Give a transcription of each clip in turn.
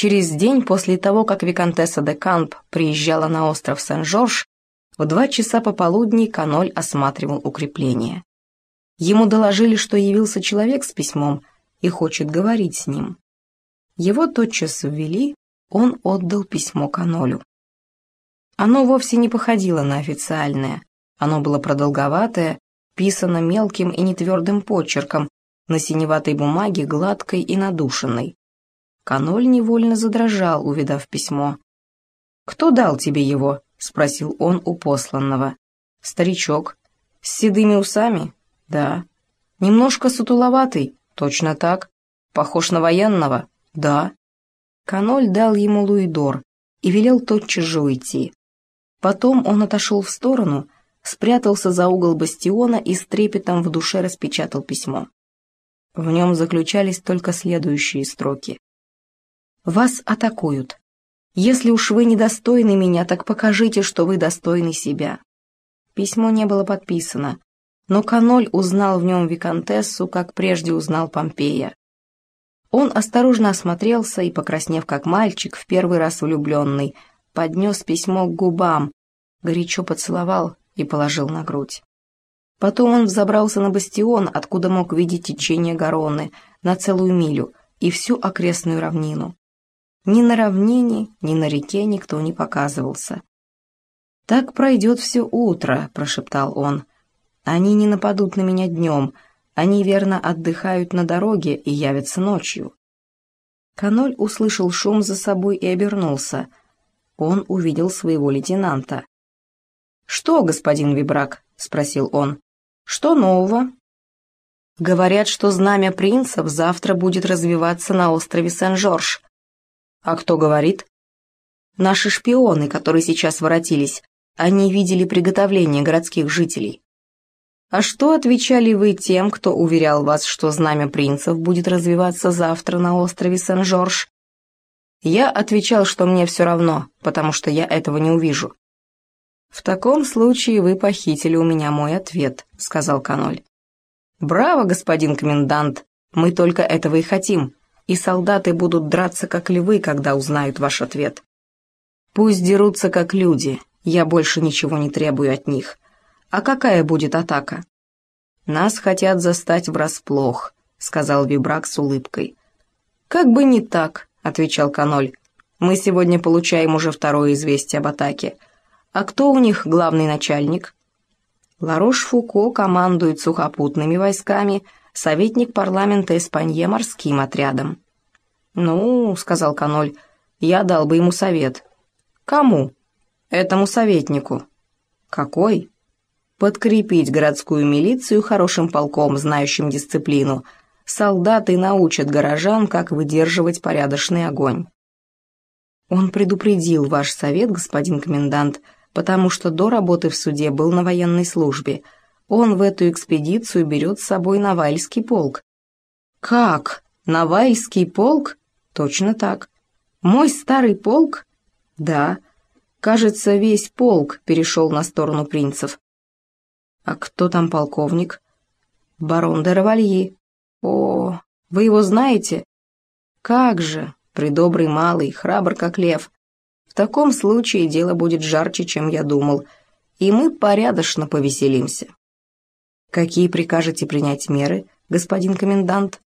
Через день после того, как Викантесса де Камп приезжала на остров Сен-Жорж, в два часа пополудни Каноль осматривал укрепление. Ему доложили, что явился человек с письмом и хочет говорить с ним. Его тотчас ввели, он отдал письмо Канолю. Оно вовсе не походило на официальное, оно было продолговатое, писано мелким и нетвердым почерком, на синеватой бумаге, гладкой и надушенной. Каноль невольно задрожал, увидав письмо. «Кто дал тебе его?» — спросил он у посланного. «Старичок. С седыми усами?» «Да». «Немножко сутуловатый?» «Точно так». «Похож на военного?» «Да». Каноль дал ему луидор и велел тотчас же уйти. Потом он отошел в сторону, спрятался за угол бастиона и с трепетом в душе распечатал письмо. В нем заключались только следующие строки. «Вас атакуют. Если уж вы недостойны меня, так покажите, что вы достойны себя». Письмо не было подписано, но Каноль узнал в нем Викантессу, как прежде узнал Помпея. Он осторожно осмотрелся и, покраснев как мальчик, в первый раз влюбленный, поднес письмо к губам, горячо поцеловал и положил на грудь. Потом он взобрался на бастион, откуда мог видеть течение Гароны, на целую милю и всю окрестную равнину. Ни на равнине, ни на реке никто не показывался. «Так пройдет все утро», — прошептал он. «Они не нападут на меня днем, они верно отдыхают на дороге и явятся ночью». Каноль услышал шум за собой и обернулся. Он увидел своего лейтенанта. «Что, господин Вибрак?» — спросил он. «Что нового?» «Говорят, что знамя принцев завтра будет развиваться на острове Сен-Жорж», «А кто говорит?» «Наши шпионы, которые сейчас воротились. Они видели приготовление городских жителей». «А что отвечали вы тем, кто уверял вас, что знамя принцев будет развиваться завтра на острове Сен-Жорж?» «Я отвечал, что мне все равно, потому что я этого не увижу». «В таком случае вы похитили у меня мой ответ», — сказал Каноль. «Браво, господин комендант, мы только этого и хотим и солдаты будут драться как львы, когда узнают ваш ответ. Пусть дерутся как люди, я больше ничего не требую от них. А какая будет атака? Нас хотят застать врасплох, сказал Вибрак с улыбкой. Как бы не так, отвечал Каноль. Мы сегодня получаем уже второе известие об атаке. А кто у них главный начальник? Ларош-Фуко командует сухопутными войсками, советник парламента Испанье морским отрядом. «Ну, — сказал Каноль, — я дал бы ему совет». «Кому?» «Этому советнику». «Какой?» «Подкрепить городскую милицию хорошим полком, знающим дисциплину. Солдаты научат горожан, как выдерживать порядочный огонь». «Он предупредил ваш совет, господин комендант, потому что до работы в суде был на военной службе», он в эту экспедицию берет с собой Навальский полк». «Как? Навальский полк?» «Точно так. Мой старый полк?» «Да. Кажется, весь полк перешел на сторону принцев». «А кто там полковник?» «Барон де Равальи». «О, вы его знаете?» «Как же, придобрый малый, храбр как лев. В таком случае дело будет жарче, чем я думал, и мы порядочно повеселимся». «Какие прикажете принять меры, господин комендант?»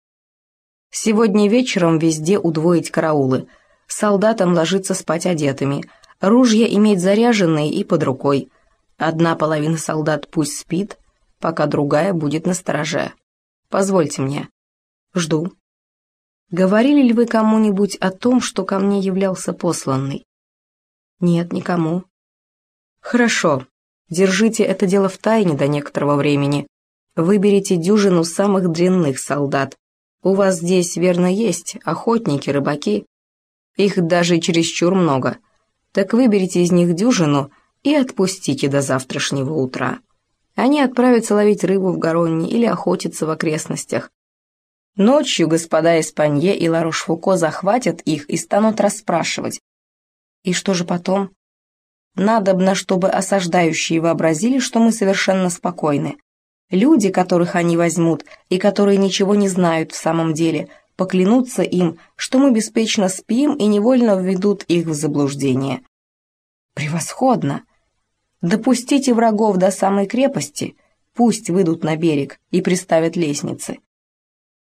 «Сегодня вечером везде удвоить караулы. Солдатам ложиться спать одетыми, ружья иметь заряженные и под рукой. Одна половина солдат пусть спит, пока другая будет на стороже. Позвольте мне. Жду». «Говорили ли вы кому-нибудь о том, что ко мне являлся посланный?» «Нет, никому». «Хорошо, Держите это дело в тайне до некоторого времени. Выберите дюжину самых дрянных солдат. У вас здесь, верно, есть охотники, рыбаки. Их даже чересчур много. Так выберите из них дюжину и отпустите до завтрашнего утра. Они отправятся ловить рыбу в Гаронне или охотиться в окрестностях. Ночью господа Испанье и Ларош-Фуко захватят их и станут расспрашивать. И что же потом? Надобно, чтобы осаждающие вообразили, что мы совершенно спокойны. Люди, которых они возьмут, и которые ничего не знают в самом деле, поклянутся им, что мы беспечно спим и невольно введут их в заблуждение. Превосходно! Допустите врагов до самой крепости, пусть выйдут на берег и приставят лестницы.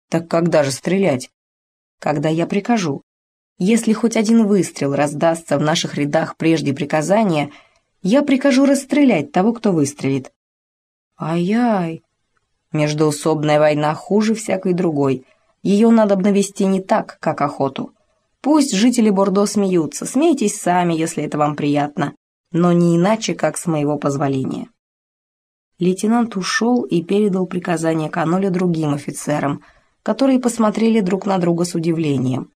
Так когда же стрелять? Когда я прикажу. Если хоть один выстрел раздастся в наших рядах прежде приказания, я прикажу расстрелять того, кто выстрелит. Ай-яй! Междоусобная война хуже всякой другой. Ее надо навести не так, как охоту. Пусть жители Бордо смеются, смейтесь сами, если это вам приятно, но не иначе, как с моего позволения. Лейтенант ушел и передал приказание Каноля другим офицерам, которые посмотрели друг на друга с удивлением.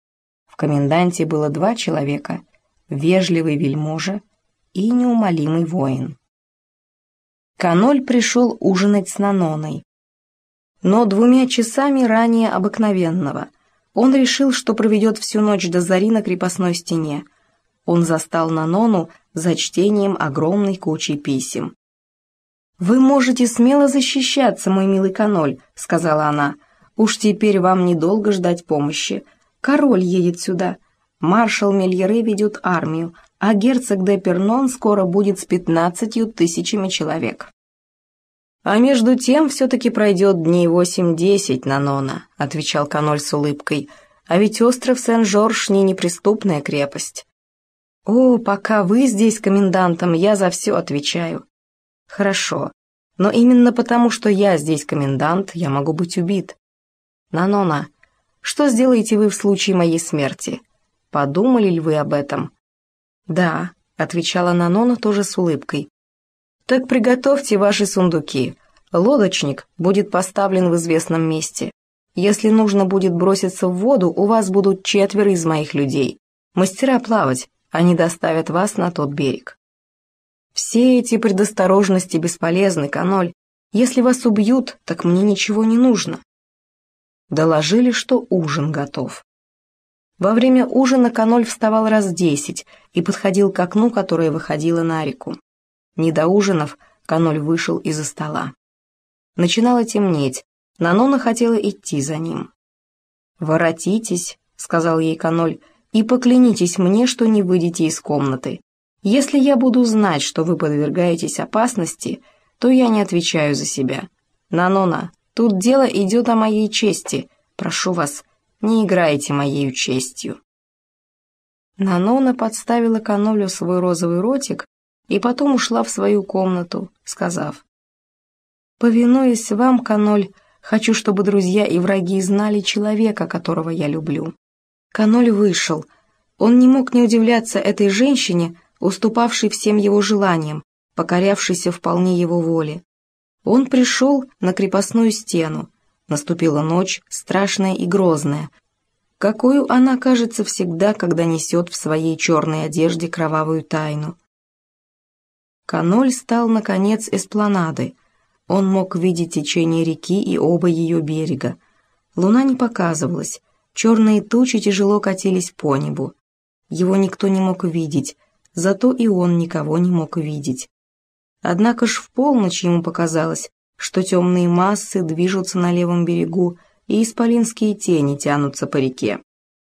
В коменданте было два человека — вежливый вельможа и неумолимый воин. Каноль пришел ужинать с Наноной, но двумя часами ранее обыкновенного. Он решил, что проведет всю ночь до зари на крепостной стене. Он застал Нанону за чтением огромной кучи писем. «Вы можете смело защищаться, мой милый Каноль», — сказала она. «Уж теперь вам недолго ждать помощи. Король едет сюда. Маршал Мельере ведет армию, а герцог де Пернон скоро будет с пятнадцатью тысячами человек». «А между тем все-таки пройдет дней восемь-десять, Нанона», — отвечал Каноль с улыбкой. «А ведь остров Сен-Жорж не неприступная крепость». «О, пока вы здесь комендантом, я за все отвечаю». «Хорошо, но именно потому, что я здесь комендант, я могу быть убит». «Нанона, что сделаете вы в случае моей смерти? Подумали ли вы об этом?» «Да», — отвечала Нанона тоже с улыбкой. Так приготовьте ваши сундуки. Лодочник будет поставлен в известном месте. Если нужно будет броситься в воду, у вас будут четверо из моих людей. Мастера плавать, они доставят вас на тот берег. Все эти предосторожности бесполезны, Каноль. Если вас убьют, так мне ничего не нужно. Доложили, что ужин готов. Во время ужина Каноль вставал раз десять и подходил к окну, которое выходило на реку. Не доужинав, Каноль вышел из-за стола. Начинало темнеть, Нанона хотела идти за ним. «Воротитесь», — сказал ей Каноль, — «и поклянитесь мне, что не выйдете из комнаты. Если я буду знать, что вы подвергаетесь опасности, то я не отвечаю за себя. Нанона, тут дело идет о моей чести. Прошу вас, не играйте моею честью». Нанона подставила Канолю свой розовый ротик и потом ушла в свою комнату, сказав, «Повинуясь вам, Каноль, хочу, чтобы друзья и враги знали человека, которого я люблю». Каноль вышел. Он не мог не удивляться этой женщине, уступавшей всем его желаниям, покорявшейся вполне его воле. Он пришел на крепостную стену. Наступила ночь, страшная и грозная, какую она кажется всегда, когда несет в своей черной одежде кровавую тайну. Каноль стал, наконец, эспланадой. Он мог видеть течение реки и оба ее берега. Луна не показывалась, черные тучи тяжело катились по небу. Его никто не мог видеть, зато и он никого не мог видеть. Однако ж в полночь ему показалось, что темные массы движутся на левом берегу, и исполинские тени тянутся по реке.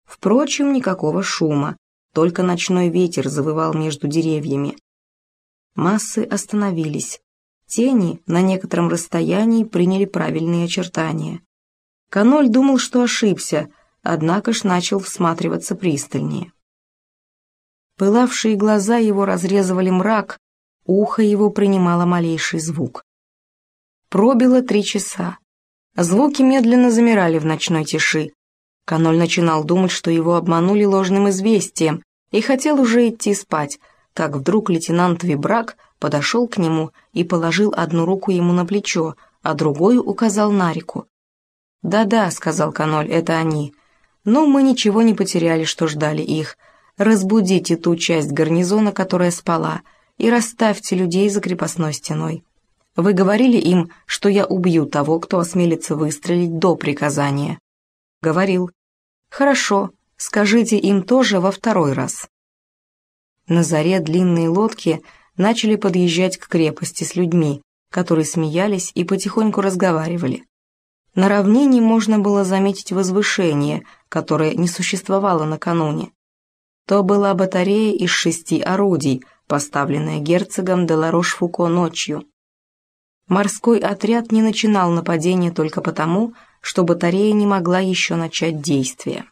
Впрочем, никакого шума, только ночной ветер завывал между деревьями. Массы остановились. Тени на некотором расстоянии приняли правильные очертания. Каноль думал, что ошибся, однако ж начал всматриваться пристальнее. Пылавшие глаза его разрезывали мрак, ухо его принимало малейший звук. Пробило три часа. Звуки медленно замирали в ночной тиши. Каноль начинал думать, что его обманули ложным известием, и хотел уже идти спать, как вдруг лейтенант Вибрак подошел к нему и положил одну руку ему на плечо, а другую указал на реку. «Да-да», — сказал Каноль, — «это они. Но мы ничего не потеряли, что ждали их. Разбудите ту часть гарнизона, которая спала, и расставьте людей за крепостной стеной. Вы говорили им, что я убью того, кто осмелится выстрелить до приказания?» «Говорил». «Хорошо, скажите им тоже во второй раз». На заре длинные лодки начали подъезжать к крепости с людьми, которые смеялись и потихоньку разговаривали. На равнине можно было заметить возвышение, которое не существовало накануне. То была батарея из шести орудий, поставленная герцогом де Ларош-Фуко ночью. Морской отряд не начинал нападение только потому, что батарея не могла еще начать действие.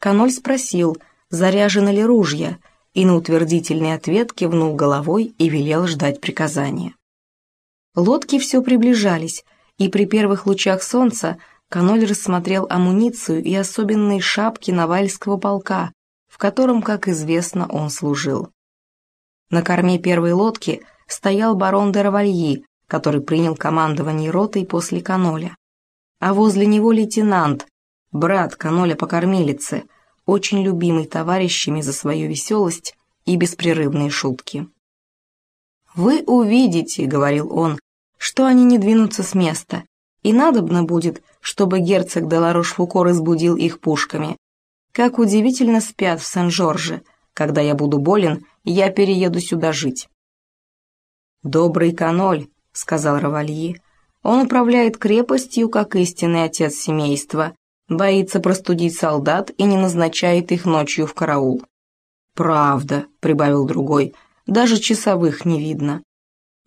Каноль спросил, заряжено ли ружья, и на утвердительный ответ кивнул головой и велел ждать приказания. Лодки все приближались, и при первых лучах солнца Каноль рассмотрел амуницию и особенные шапки Навальского полка, в котором, как известно, он служил. На корме первой лодки стоял барон де Равальи, который принял командование ротой после Каноля. А возле него лейтенант, брат Каноля по кормилице, очень любимый товарищами за свою веселость и беспрерывные шутки. «Вы увидите», — говорил он, — «что они не двинутся с места, и надобно будет, чтобы герцог де Ларош-Фуко разбудил их пушками. Как удивительно спят в Сен-Жорже. Когда я буду болен, я перееду сюда жить». «Добрый каноль», — сказал Равальи, — «он управляет крепостью, как истинный отец семейства, боится простудить солдат и не назначает их ночью в караул». «Правда», — прибавил другой, — «даже часовых не видно».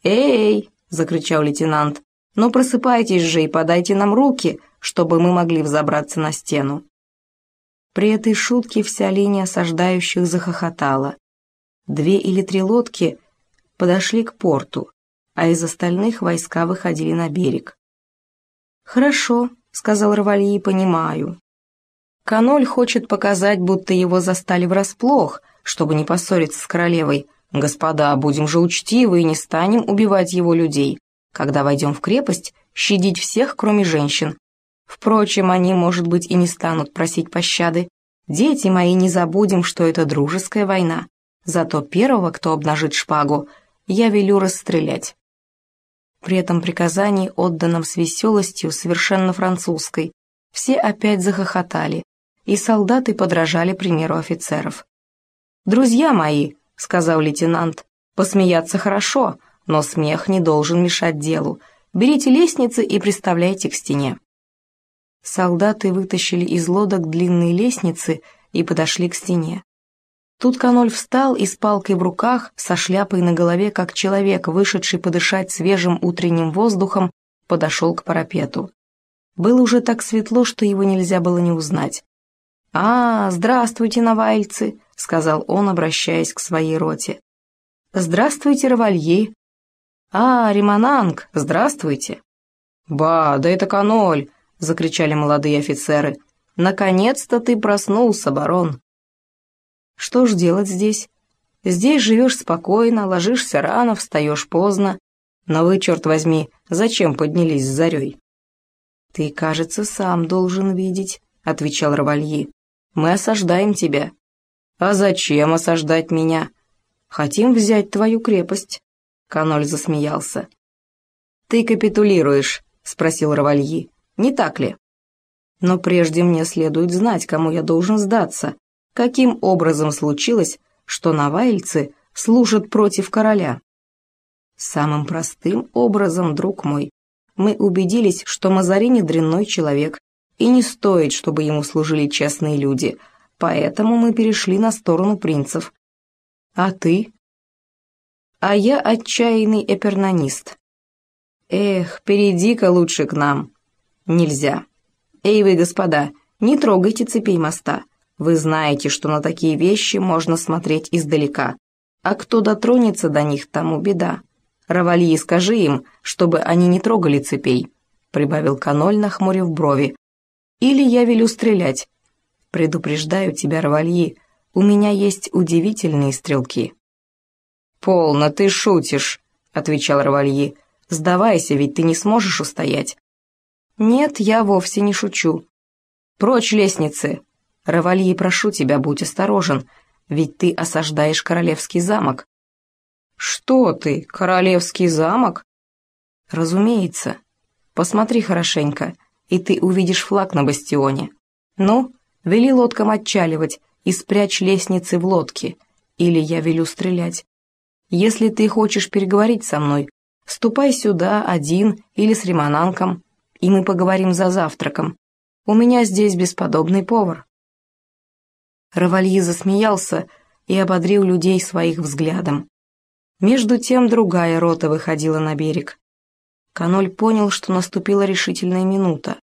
«Эй!» — закричал лейтенант. «Ну просыпайтесь же и подайте нам руки, чтобы мы могли взобраться на стену». При этой шутке вся линия осаждающих захохотала. Две или три лодки подошли к порту, а из остальных войска выходили на берег. «Хорошо», — сказал Равальи, — «понимаю. Каноль хочет показать, будто его застали врасплох, чтобы не поссориться с королевой. Господа, будем же учтивы и не станем убивать его людей. Когда войдем в крепость, щадить всех, кроме женщин. Впрочем, они, может быть, и не станут просить пощады. Дети мои, не забудем, что это дружеская война. Зато первого, кто обнажит шпагу, я велю расстрелять. При этом приказании, отданном с веселостью, совершенно французской, все опять захохотали, и солдаты подражали примеру офицеров. «Друзья мои», — сказал лейтенант, — «посмеяться хорошо, но смех не должен мешать делу. Берите лестницы и приставляйте к стене». Солдаты вытащили из лодок длинные лестницы и подошли к стене. Тут Каноль встал и с палкой в руках, со шляпой на голове, как человек, вышедший подышать свежим утренним воздухом, подошел к парапету. Было уже так светло, что его нельзя было не узнать. «А, здравствуйте, навальцы!» — сказал он, обращаясь к своей роте. «Здравствуйте, Равальи!» «А, Римананг, здравствуйте!» «Ба, да это Каноль!» — закричали молодые офицеры. «Наконец-то ты проснулся, барон!» Что ж делать здесь? Здесь живешь спокойно, ложишься рано, встаешь поздно. Но вы, черт возьми, зачем поднялись с зарей? «Ты, кажется, сам должен видеть», — отвечал Равальи. «Мы осаждаем тебя». «А зачем осаждать меня?» «Хотим взять твою крепость», — Каноль засмеялся. «Ты капитулируешь», — спросил Равальи. «Не так ли?» «Но прежде мне следует знать, кому я должен сдаться, каким образом случилось, что навальцы служат против короля. Самым простым образом, друг мой, мы убедились, что Мазарини дрянной человек, и не стоит, чтобы ему служили честные люди, поэтому мы перешли на сторону принцев. А ты? А я отчаянный эпернанист. Эх, перейди-ка лучше к нам. Нельзя. Эй вы, господа, не трогайте цепей моста. Вы знаете, что на такие вещи можно смотреть издалека, а кто дотронется до них, тому беда. Равальи, скажи им, чтобы они не трогали цепей», — прибавил Каноль, нахмурив брови. «Или я велю стрелять. Предупреждаю тебя, Равальи, у меня есть удивительные стрелки». «Полно, ты шутишь», — отвечал Равальи. «Сдавайся, ведь ты не сможешь устоять». «Нет, я вовсе не шучу. Прочь лестницы, Равальи, прошу тебя, будь осторожен, ведь ты осаждаешь королевский замок». «Что ты, королевский замок?» «Разумеется. Посмотри хорошенько, и ты увидишь флаг на бастионе. Ну, вели лодкам отчаливать и спрячь лестницы в лодке, или я велю стрелять. Если ты хочешь переговорить со мной, ступай сюда один или с ремонанком, и мы поговорим за завтраком. У меня здесь бесподобный повар». Равалье засмеялся и ободрил людей своих взглядом. Между тем другая рота выходила на берег. Каноль понял, что наступила решительная минута.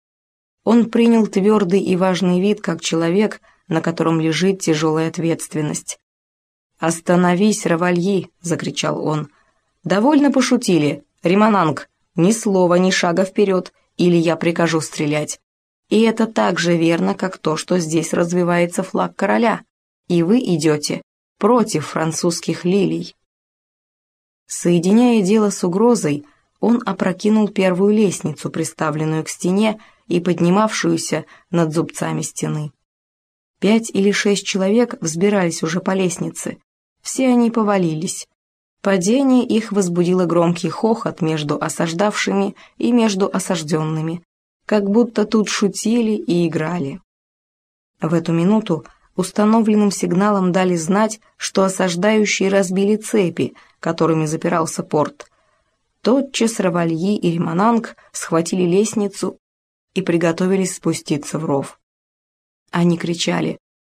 Он принял твердый и важный вид, как человек, на котором лежит тяжелая ответственность. «Остановись, Равальи!» — закричал он. «Довольно пошутили. Римананг, ни слова, ни шага вперед, или я прикажу стрелять. И это так же верно, как то, что здесь развивается флаг короля, и вы идете против французских лилий». Соединяя дело с угрозой, он опрокинул первую лестницу, приставленную к стене и поднимавшуюся над зубцами стены. Пять или шесть человек взбирались уже по лестнице. Все они повалились. Падение их возбудило громкий хохот между осаждавшими и между осажденными, как будто тут шутили и играли. В эту минуту установленным сигналом дали знать, что осаждающие разбили цепи, которыми запирался порт. Тотчас Равальи и Римананг схватили лестницу и приготовились спуститься в ров. Они кричали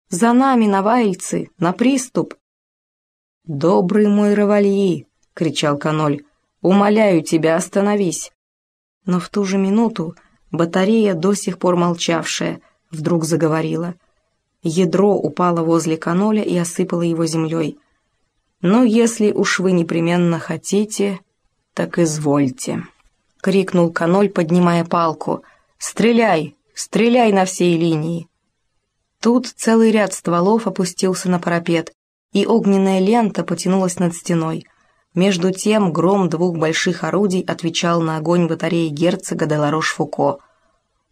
«За нами, навальцы! На приступ!» «Добрый мой Равальи!» — кричал Каноль. «Умоляю тебя, остановись!» Но в ту же минуту батарея, до сих пор молчавшая, вдруг заговорила. Ядро упало возле Каноля и осыпало его землей. «Но если уж вы непременно хотите, так извольте!» — крикнул Каноль, поднимая палку. «Стреляй! Стреляй на всей линии!» Тут целый ряд стволов опустился на парапет, и огненная лента потянулась над стеной. Между тем гром двух больших орудий отвечал на огонь батареи герцога де Ларош-Фуко.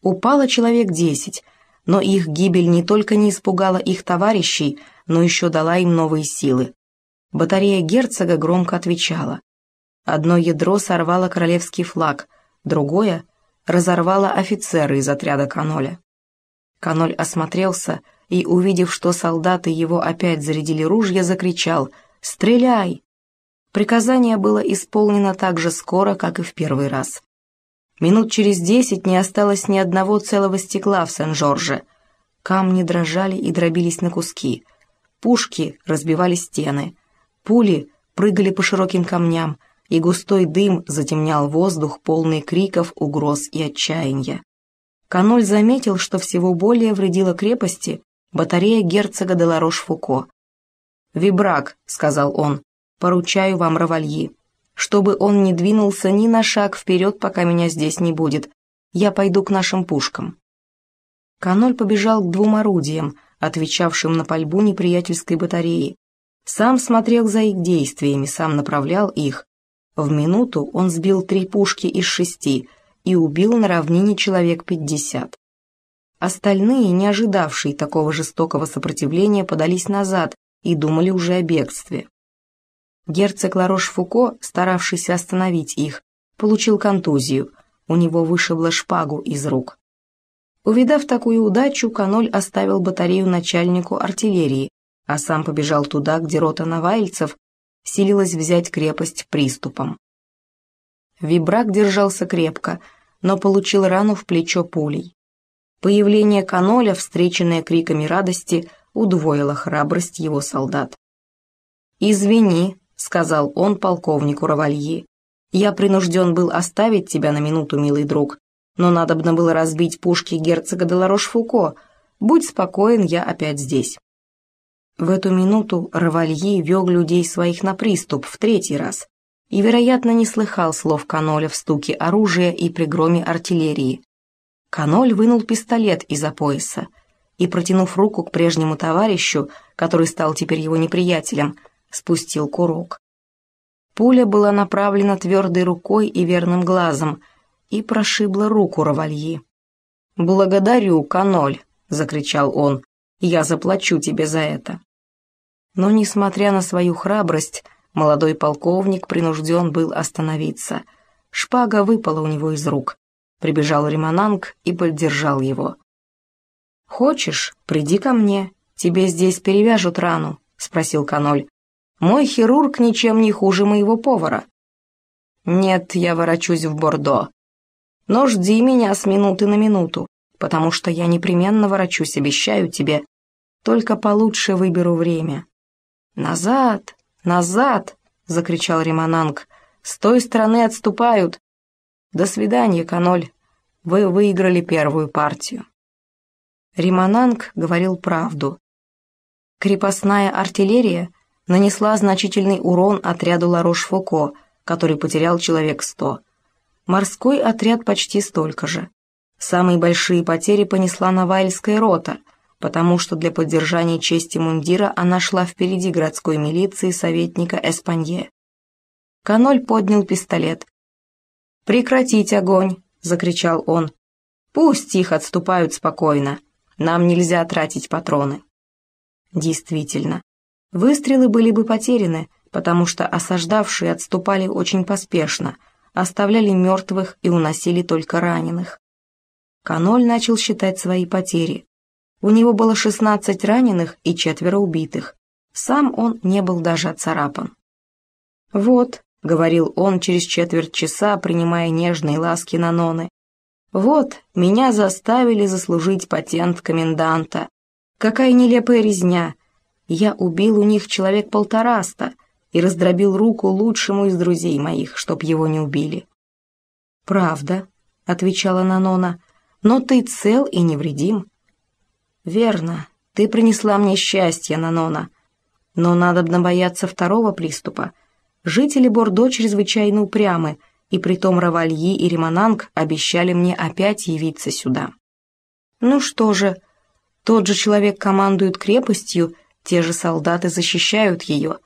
Упало человек десять, но их гибель не только не испугала их товарищей, но еще дала им новые силы. Батарея герцога громко отвечала. Одно ядро сорвало королевский флаг, другое разорвало офицеры из отряда Каноля. Каноль осмотрелся и, увидев, что солдаты его опять зарядили ружья, закричал «Стреляй!». Приказание было исполнено так же скоро, как и в первый раз. Минут через десять не осталось ни одного целого стекла в Сен-Жорже. Камни дрожали и дробились на куски. Пушки разбивали стены. Пули прыгали по широким камням, и густой дым затемнял воздух, полный криков, угроз и отчаяния. Каноль заметил, что всего более вредила крепости батарея герцога де Ларош-Фуко. «Вибрак», — сказал он, — «поручаю вам Равальи, чтобы он не двинулся ни на шаг вперед, пока меня здесь не будет. Я пойду к нашим пушкам». Каноль побежал к двум орудиям, отвечавшим на пальбу неприятельской батареи. Сам смотрел за их действиями, сам направлял их. В минуту он сбил три пушки из шести и убил на равнине человек пятьдесят. Остальные, не ожидавшие такого жестокого сопротивления, подались назад и думали уже о бегстве. Герцог Ларош-Фуко, старавшийся остановить их, получил контузию, у него вышибло шпагу из рук. Увидав такую удачу, Каноль оставил батарею начальнику артиллерии, а сам побежал туда, где рота навальцев силилась взять крепость приступом. Вибрак держался крепко, но получил рану в плечо пулей. Появление Каноля, встреченное криками радости, удвоило храбрость его солдат. «Извини», — сказал он полковнику Равальи, — «я принужден был оставить тебя на минуту, милый друг, но надобно было разбить пушки герцога де Ларош-Фуко. Будь спокоен, я опять здесь». В эту минуту Равальи вел людей своих на приступ в третий раз и, вероятно, не слыхал слов Каноля в стуке оружия и при громе артиллерии. Каноль вынул пистолет из-за пояса и, протянув руку к прежнему товарищу, который стал теперь его неприятелем, спустил курок. Пуля была направлена твердой рукой и верным глазом и прошибла руку Равальи. «Благодарю, Каноль!» — закричал он. «Я заплачу тебе за это!» Но, несмотря на свою храбрость, молодой полковник принужден был остановиться. Шпага выпала у него из рук. Прибежал Римананг и поддержал его. «Хочешь, приди ко мне, тебе здесь перевяжут рану», — спросил Каноль. «Мой хирург ничем не хуже моего повара». «Нет, я ворочусь в Бордо». Но жди меня с минуты на минуту, потому что я непременно ворочусь, обещаю тебе. Только получше выберу время». «Назад! Назад!» — закричал Римананг. «С той стороны отступают!» «До свидания, Каноль. Вы выиграли первую партию». Римананг говорил правду. Крепостная артиллерия нанесла значительный урон отряду Ларош-Фуко, который потерял человек сто. Морской отряд почти столько же. Самые большие потери понесла Навальская рота, потому что для поддержания чести мундира она шла впереди городской милиции советника Эспанье. Каноль поднял пистолет. «Прекратить огонь!» — закричал он. «Пусть их отступают спокойно. Нам нельзя тратить патроны». Действительно, выстрелы были бы потеряны, потому что осаждавшие отступали очень поспешно, оставляли мертвых и уносили только раненых. Каноль начал считать свои потери. У него было 16 раненых и четверо убитых. Сам он не был даже оцарапан. «Вот», — говорил он через четверть часа, принимая нежные ласки на ноны, «вот, меня заставили заслужить патент коменданта. Какая нелепая резня! Я убил у них человек полтораста и раздробил руку лучшему из друзей моих, чтоб его не убили. «Правда», — отвечала Нанона, — «но ты цел и невредим». «Верно, ты принесла мне счастье, Нанона, но надо бы бояться второго приступа. Жители Бордо чрезвычайно упрямы, и притом Равальи и Римананг обещали мне опять явиться сюда». «Ну что же, тот же человек командует крепостью, те же солдаты защищают ее.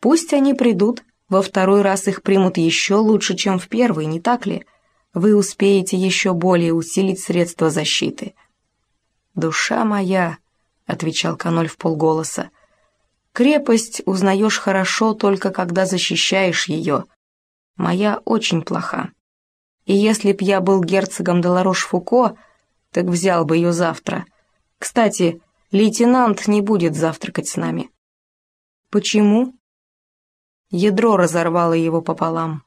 Пусть они придут, во второй раз их примут еще лучше, чем в первый, не так ли? Вы успеете еще более усилить средства защиты. «Душа моя», — отвечал Каноль в полголоса, — «крепость узнаешь хорошо только когда защищаешь ее. Моя очень плоха. И если б я был герцогом Деларош-Фуко, так взял бы ее завтра. Кстати, лейтенант не будет завтракать с нами». «Почему?» Ядро разорвало его пополам.